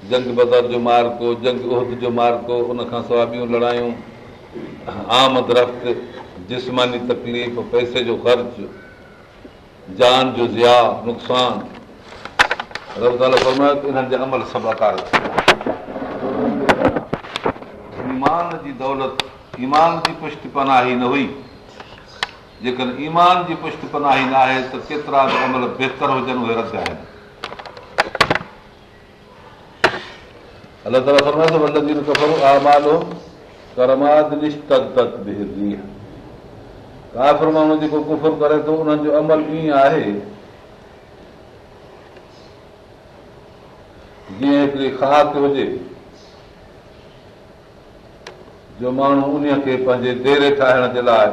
जंग बदर जो मार्को जंग ओहद जो मार्को उनखां सवाइ ॿियूं लड़ायूं आम दरख़्त जिस्मानी तकलीफ़ पैसे जो ख़र्च जान जो ज़िया नुक़सान इन्हनि जा अमल सबाकार ईमान जी दौलत ईमान जी पुष्ट पनाही न हुई जेकॾहिं ईमान जी पुष्ट पनाही न आहे त केतिरा बि अमल बहितर हुजनि उहे रसिया आहिनि अमल ईअं आहे जीअं हिकिड़ी ख़ाक हुजे जो माण्हू उन खे पंहिंजे देरे ठाहिण जे लाइ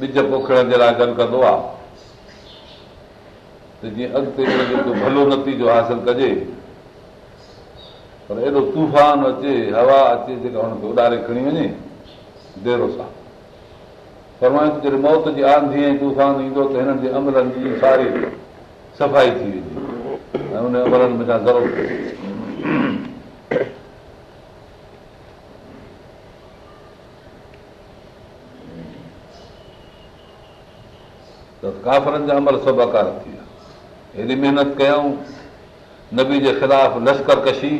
ॿिज पोखण जे लाइ गॾु कंदो आहे भलो नतीजो हासिलु कजे पर एॾो तूफ़ान अचे हवा अचे जेका हुनखे उॾारे खणी वञे देरो सां पर त जॾहिं मौत जी आंधी ऐं तूफ़ान ईंदो त हिननि जे अमलनि जी सारी सफ़ाई थी वेंदी ऐं हुन अमलनि में तव्हां ज़रूरु काफ़रनि जा अमल सभु अकार थी विया हेॾी महिनत कयूं नबी जे ख़िलाफ़ु लश्कर कशी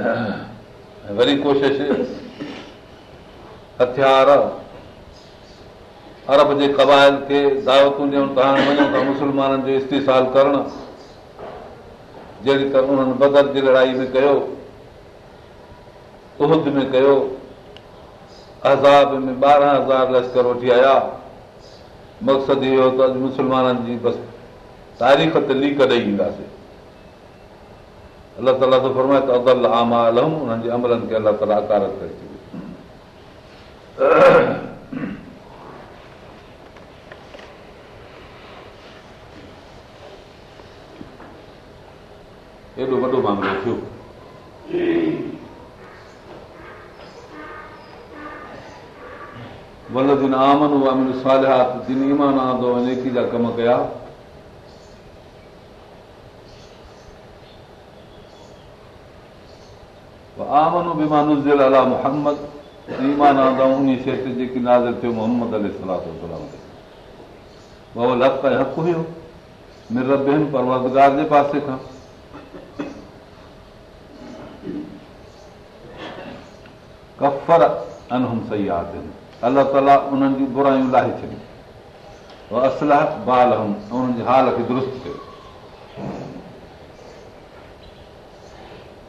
वरी कोशिशि हथियार अरब जे क़बाइल खे दावतूं ॾियूं त हाणे वञूं था मुस्लमाननि जो इस्तीसाल करणु जहिड़ी त उन्हनि बदर जी लड़ाई में कयो उह में कयो अज़ाब में ॿारहं हज़ार लश्कर वठी आया मक़सदु इहो त अॼु मुस्लमाननि जी बसि तारीख़ ते लीक ॾेई ईंदासीं अलाह ताला थो फरमाए तम अलम हुननि जे अमलनि खे अलाह ताला अकारत करे एॾो वॾो मामिलो थियो صالحات आमन ایمان ईमान आमती जा कम कया अला उन्हनि जूं बुरायूं लाहे छॾियूं हाल खे दुरुस्त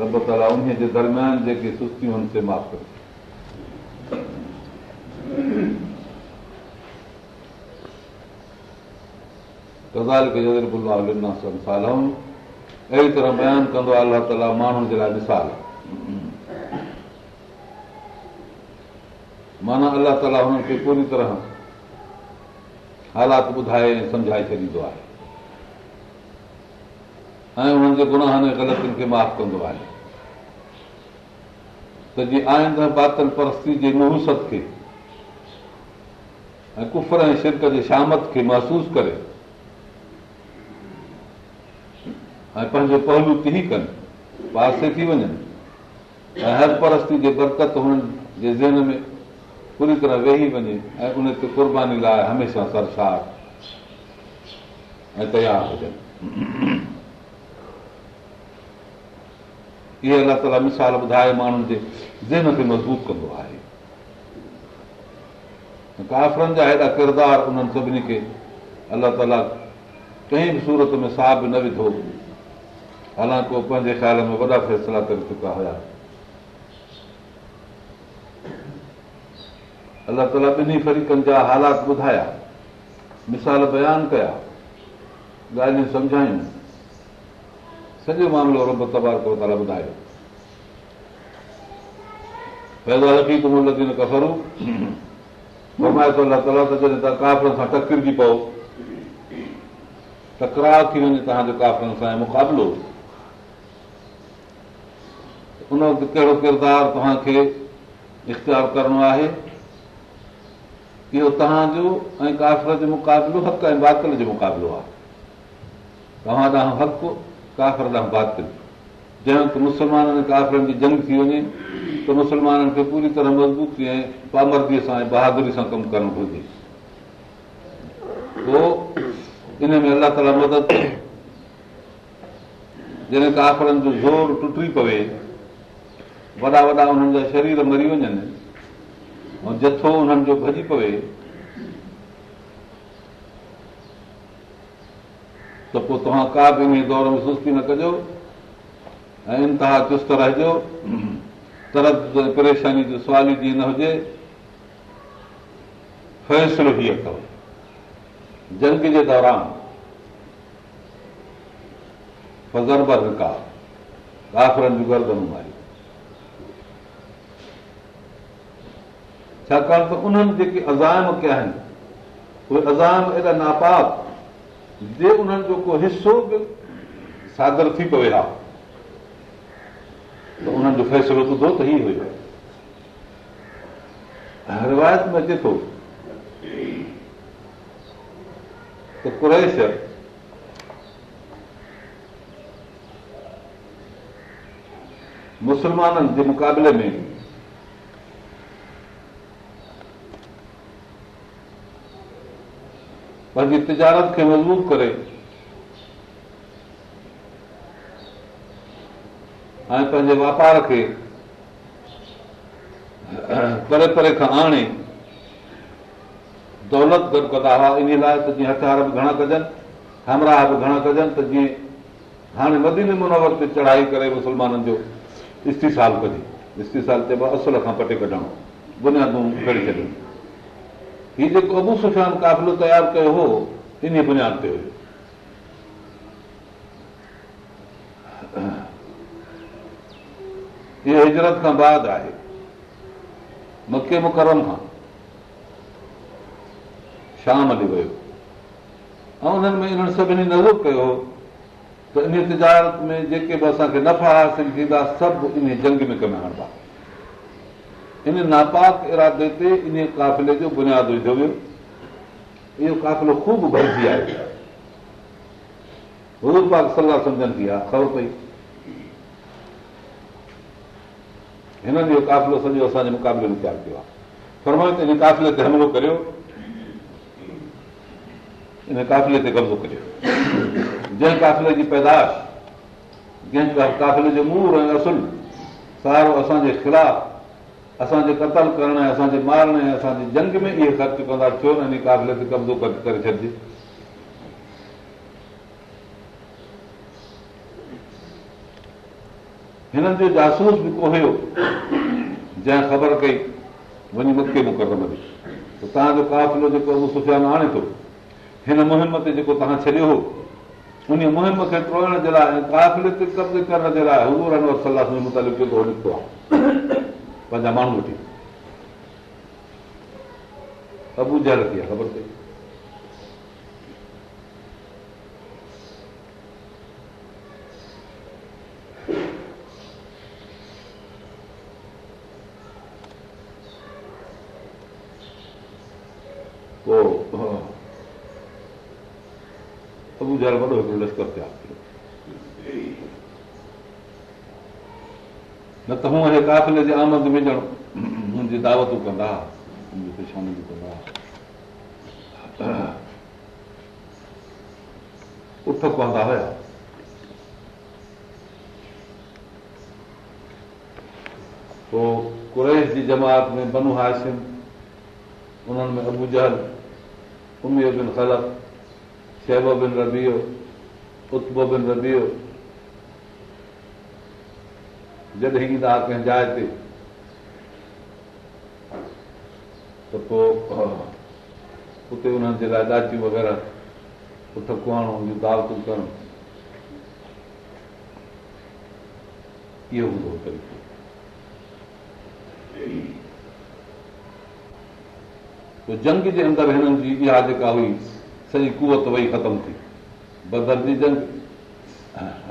रब ताला उन जे दरम्यान जेके सुस्तियूं आहिनि माफ़ अहिड़ी तरह बयानु कंदो आहे अलाह ताला माण्हुनि जे लाइ मिसाल माना अलाह ताला हुननि खे पूरी तरह हालात ॿुधाए ऐं सम्झाए छॾींदो आहे ऐं उन्हनि जे गुनाहनि ऐं ग़लतियुनि खे माफ़ कंदो आहे त जीअं आईंदड़ बातल परस्ती जे मुहूसत खे ऐं कुफर ऐं शिरक जे शामत खे महसूसु करे ऐं पंहिंजो पहलू कि कनि पासे थी वञनि ऐं हर परस्ती जे बरक़त हुननि जे ज़हन में पूरी तरह वेही वञे ऐं उन ते कुर्बानी लाइ हमेशह सरसार ऐं तयारु हुजनि इहे अलाह ताला मिसाल ॿुधाए माण्हुनि जे ज़हन खे मज़बूत कंदो आहे काफ़रनि जा हेॾा किरदार उन्हनि सभिनी खे अलाह ताला कंहिं बि सूरत में साहु बि न विधो हालांकि उहे पंहिंजे ख़्याल में वॾा फ़ैसिला करे चुका हुया अलाह ताला ॿिन्ही फरीक़नि जा हालात ॿुधाया मिसाल बयानु कया ॻाल्हियूं सम्झायूं सॼे मामले वारो पओ तकरार थी वञे उन वक़्तु कहिड़ो किरदारु तव्हांखे इख़्तियार करणो आहे इहो तव्हांजो ऐं काफ़र जो मुक़ाबिलो हक़ ऐं बातल जो मुक़ाबिलो आहे ॾांहुं हक़ काफ़र बात कनि जंहिं वक़्तु मुस्लमाननि ऐं काफ़रनि जी जंग थी वञे त मुस्लमाननि खे पूरी तरह मज़बूती ऐं पामर्दीअ सां ऐं बहादुरी सां कमु करणु घुरिजे पोइ इन में अलाह ताला मदद जॾहिं काफ़रनि जो ज़ोर टुटी पवे वॾा वॾा उन्हनि जा शरीर मरी वञनि ऐं जथो उन्हनि जो भॼी पवे त पोइ तव्हां का बि उन दौर में सुस्ती न कजो ऐं इंतिहा चुस्त रहिजो तरत परेशानी जो सवाली जी न हुजे फ़ैसिलो हीअ अथव जंग जे दौरान विका आख़िरनि जूं गर्दनूं मारियूं छाकाणि त उन्हनि जेके अज़ाम कया आहिनि उहे अज़ाम एॾा नापाक जे उन्हनि जो को हिसो बि सागर थी पवे हा त उन्हनि जो फ़ैसिलो ॿुधो त ई हुयो रिवायत में अचे थो त कुरेश मुस्लमाननि जे मुक़ाबले में पंहिंजी तिजारत खे मज़बूत करे ऐं पंहिंजे वापार खे परे परे खां आणे दौलत गॾु कंदा हुआ इन लाइ त जीअं हथियार बि घणा कजनि हमराह बि घणा कजनि त जीअं हाणे वॾे मुनवर ते चढ़ाई करे मुस्लमाननि जो इस्ती साल कजे इस्ती साल चइबो आहे असुल खां पटे कढणो बुनियादूं करे छॾियूं हीउ जेको अबू सुफ़ियान काफ़िलो तयारु कयो हो इन बुनियाद ते हुयो इहो हिजरत खां बाद आहे मके मुकरम खां शाम हली वियो ऐं उन्हनि में इन्हनि सभिनी नज़र कयो त इन तिजारत में जेके बि असांखे नफ़ा हासिल थींदा सभु इन जंग में कमाइण था हिन नापाक इरादे ते इन काफ़िले जो बुनियादु विधो वियो इहो काफ़िलो ख़ूब ख़ूबी आहे पाक सलाह सम्झनि थी आहे ख़बर पई हिननि इहो काफ़िलो सॼो असांजे मुक़ाबले में तयारु कयो आहे त हिन काफ़िले ते हमिलो करियो इन काफ़िले ते कब्ज़ो करियो जंहिं काफ़िले जी पैदाश जंहिं काफ़िले जो मूर ऐं असुल सहारो असांजे ख़िलाफ़ असांजे कतल करण ऐं असांजे मारण ऐं असांजे जंग में इहे ख़र्च कंदा छो न हिन क़ाबिले ते कब्ज़ो करे छॾिजे हिननि जो जासूस बि को हुयो जंहिं ख़बर कई वञी मथे मुक़रम ॾियो त तव्हांजो काफ़िलो जेको सुखियानो आणे थो हिन मुहिम ते जेको तव्हां छॾियो हो उन मुहिम खे ट्रोण जे लाइ ऐं काफ़िले ते कब्ज़ करण जे लाइ हज़ूर सलाह निकितो आहे पंहिंजा माण्हू वठी अबू जहल थी ख़बर पई पोइ अबू जहल वॾो हिकिड़ो लश्कर थिया न त हूअ काफ़िले जे आमद विझणु मुंहिंजी दावतूं कंदा हुआ मुंहिंजी परेशानी उठ कंदा हुया पोइ कुरेश जी जमात में बनु हासिन उन्हनि में अबू जहल उन बिन ग़लत शेबो बिन रबियो उतबो बिन रबियो जॾहिं ईंदा हुआ कंहिं जाइ ते त पोइ उते उन्हनि जे लाइ दाची वग़ैरह कुआणो उथकुआ दावतूं करणु इहो हूंदो हुओ तरीक़ो जंग जे अंदरि हिननि जी इहा जेका हुई सॼी कुवत वई ख़तम थी बदर जी जंग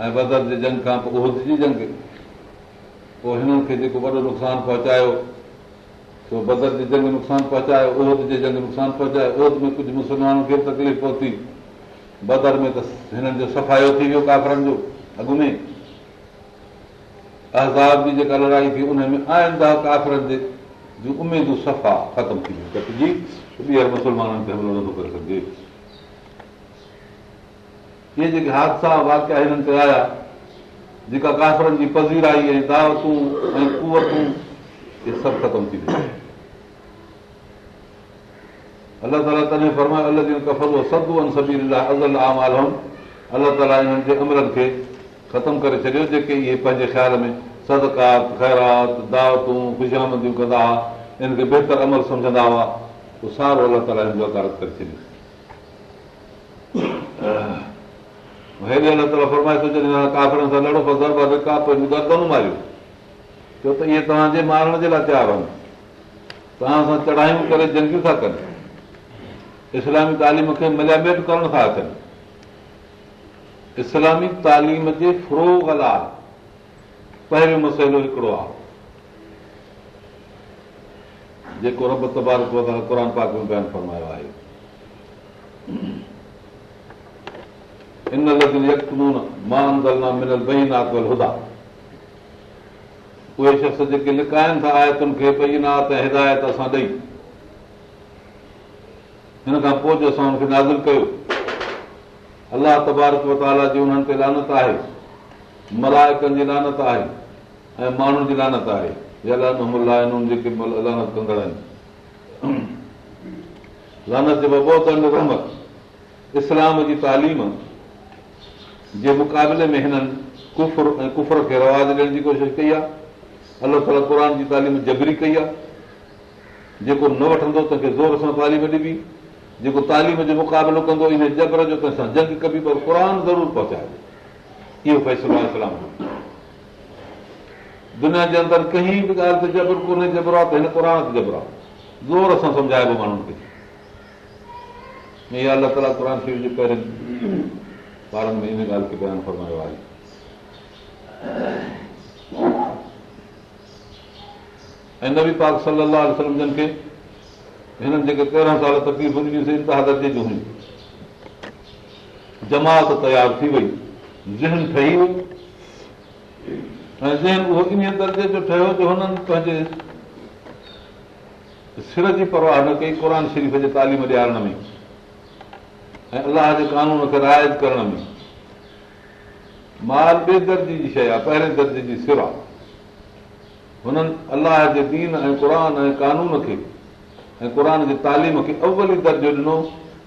ऐं बदर जी जंग खां पोइ उहो जी जंग पोइ हिननि खे जेको वॾो नुक़सानु पहुचायो सो बदर जे जंग नुक़सानु पहुचायो उह जे जंग नुक़सानु पहुचायो ओहद में कुझु मुस्लमाननि खे तकलीफ़ पहुती बदर में त हिननि जो सफ़ायो थी वियो काफ़रनि जो अॻु में अहज़ाब जी जेका लड़ाई थी उनमें आइंदा जे जूं उमेदूं सफ़ा ख़तम थी वियूं कटिजी ॿीहर मुस्लमाननि ते हमिलो नथो करे सघिजे इहे जेके हादसा वाकिया हिननि ते आया ख़तम करे छॾियो जेके इहे पंहिंजे ख़्याल में सदकात ख़ैरात दावतूं ख़ुशामंदियूं कंदा हुआ हिन खे बहितर अमल सम्झंदा हुआ उहो सारो अलाह ताला वकारत करे छॾियो चढ़ायूं करे जंग था कनि इस्लामिक अचनि इस्लामिक तालीम जे थ्रो अल मसइलो हिकिड़ो आहे जेको रब तबारियो आहे शख़्स जेके लिकाइनि था हिदायत कयो अलाह तबारक जी उन्हनि ते लानत आहे मलायकनि जी लानत आहे ऐं माण्हुनि जी लानत आहे इस्लाम जी तालीम जे मुक़ाबले में हिननि कुफर ऐं कुफर खे रवाज़ ॾियण जी कोशिशि कई आहे अलाह ताला क़ुर जी तालीम जबरी कई आहे जेको न वठंदो तंहिंखे ज़ोर सां तालीम ॾिबी जेको तालीम जो मुक़ाबिलो कंदो इन जबर जो तंहिंसां जंग कबी पर क़ुर ज़रूरु पहुचाइबो इहो फ़ैसिलो आहे फैसलाम दुनिया जे अंदरि कंहिं बि ॻाल्हि ते जबर कोन्हे जबर आहे त हिन क़ुर ते जबर आहे ज़ोर सां सम्झाइबो माण्हुनि खे इहा अलाह ताला क़ुर क़ ॿारनि में इन ॻाल्हि खे बयानु फरमायो आहे ऐं नबी पाक सलाह जन खे हिननि जेके तेरहं साल तकलीफ़ से इंतिहा दर्जे जूं हुयूं जमात तयारु थी वई ज़हन ठही वई ऐं ज़हन उहो इन दर्जे जो ठहियो जो हुननि पंहिंजे सिर जी परवाह न कई क़ुर शरीफ़ जे तालीम ॾियारण में ऐं अलाह जे कानून खे रायत करण में माल ॿिए दर्जे जी शइ आहे पहिरें दर्जे जी सिर आहे अलाह जे दीन ऐं क़ुर ऐं कानून खे ऐं क़ुर जे तालीम खे अव्वली दर्जो ॾिनो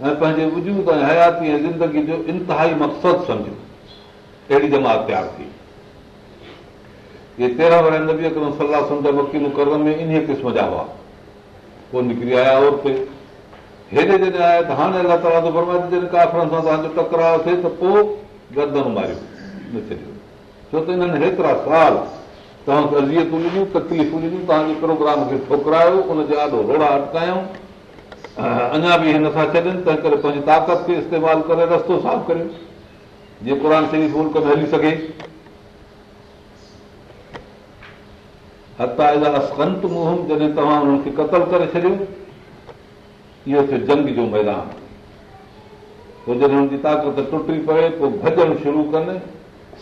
ऐं पंहिंजे वजूद ऐं हयाती ऐं ज़िंदगी जो इंतिहाई मक़सदु सम्झो अहिड़ी जमात तयारु थी इहे तेरहं वरितो सलाह सम्झ वकील करण में इन क़िस्म जा हुआ पोइ निकिरी आया हेॾे जॾहिं आहे त हाणे टकराउ थिए त पोइ गर्दन छो त ठोकरायो रोड़ा अटकायूं अञा बि सां छॾनि तंहिं करे पंहिंजी ताक़त खे इस्तेमालु करे रस्तो साफ़ करियो क़ुर शरीफ़ मुल्क में हली सघे हता संत मुहम जॾहिं तव्हां हुननि खे कतल करे छॾियो इहो थियो जंग जो मैदान पोइ जॾहिं हुनजी ताक़त टुटी पए पोइ भॼण शुरू कनि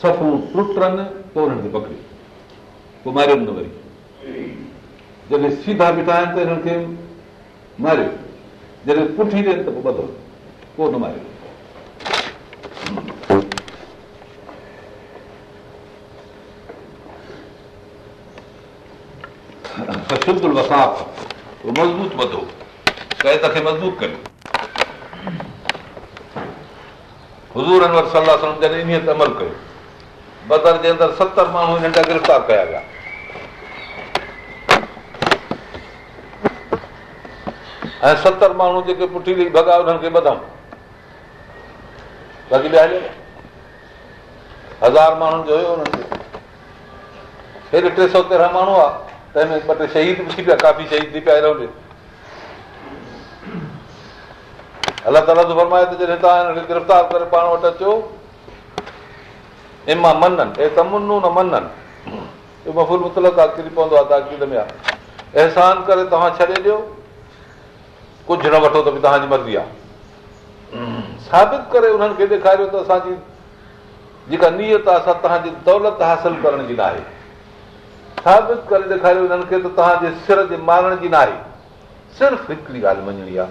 सफ़ूं टुटनि पोइ हुननि खे पकड़ियो पोइ मारियो सीधा बीठा आहिनि त हिननि खे मारियो जॾहिं पुठी ॾियनि त पोइ ॿधो पोइ न मारियो वसाफ़ मज़बूत कयूं अमल कयो बदर जे अंदरि सतरि माण्हू हिननि जा गिरफ़्तार कया विया माण्हू जेके पुठी भॻा उन्हनि खे ॿधऊं हज़ार माण्हुनि जो हुयो टे सौ तेरहं माण्हू त ॿ टे शहीद बि थी पिया काफ़ी शहीद थी पिया अलाह ताला जो फरमाए त जॾहिं तव्हां हिनखे गिरफ़्तार करे पाण वटि अचो मननि न मननि इहो मफ़ूल मुतल पवंदो आहे आहे ताक़ीद में अहसान करे तव्हां छॾे ॾियो कुझु न वठो त बि तव्हांजी मर्ज़ी आहे साबित करे उन्हनि खे ॾेखारियो त असांजी जेका नियत आहे असां तव्हांजी दौलत हासिल करण जी न आहे साबित करे ॾेखारियो हिननि खे त तव्हांजे सिर जे मारण जी न आहे सिर्फ़ु हिकिड़ी ॻाल्हि मञणी आहे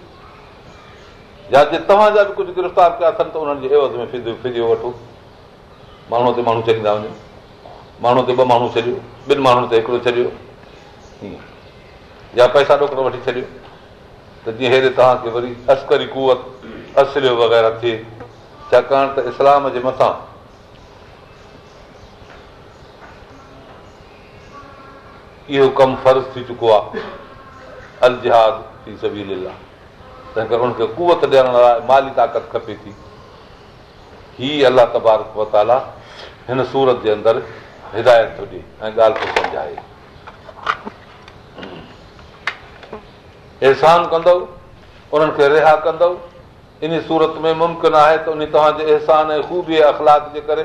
या जे तव्हांजा बि कुझु गिरफ़्तार कया अथनि त उन्हनि जे हेवध में फिज़ियो वठो माण्हू ते माण्हू छॾींदा वञो माण्हू ते ॿ माण्हू छॾियो ॿिनि माण्हुनि ते हिकिड़ो छॾियो या पैसा ॾोकिड़ो वठी छॾियो त जीअं हेॾे तव्हांखे वरी अस्करी कुवत असलियो वग़ैरह थिए छाकाणि त इस्लाम जे मथां इहो कमु फ़र्ज़ु थी चुको आहे अलजाद तंहिं करे हुनखे कुवत ॾियण लाइ माली ताक़त खपे थी ही अलाह तबारक हिन सूरत जे अंदरि हिदायत थो ॾिए ऐं ॻाल्हि खे सम्झाए अहसान उन्हनि रिहा कंदो इन सूरत में मुमकिन आहे त उन तव्हांजे अहसान ऐं ख़ूबी ऐं अख़लाक जे करे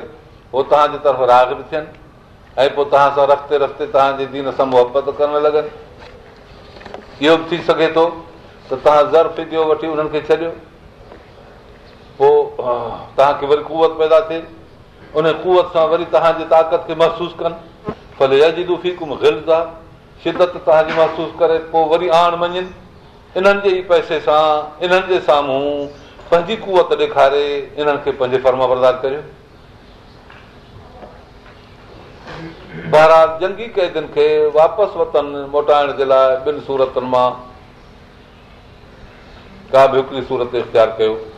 उहो तव्हांजे तरफ़ राग बि थियनि ऐं पोइ तव्हां सां रस्ते रस्ते तव्हांजे दीन सां मुहबत करणु लॻनि इहो बि थी सघे थो त तव्हां ज़र फीदियो वठी उन्हनि खे छॾियो पोइ तव्हांखे वरी कुवत पैदा थिए उन कुवत सां वरी तव्हांजे ताक़त खे महसूसु कनि भले अजी शिदत तव्हांजी महसूसु करे पोइ वरी आण मञनि इन्हनि जे ई पैसे सां इन्हनि जे साम्हूं पंहिंजी कुवत ॾेखारे इन्हनि खे पंहिंजे फर्म बरदार करियो जंगी क़ैदियुनि खे वापसि वतन मोटाइण जे लाइ ॿिनि सूरतनि मां का बि हिकिड़ी सूरत इख़्तियारु कयो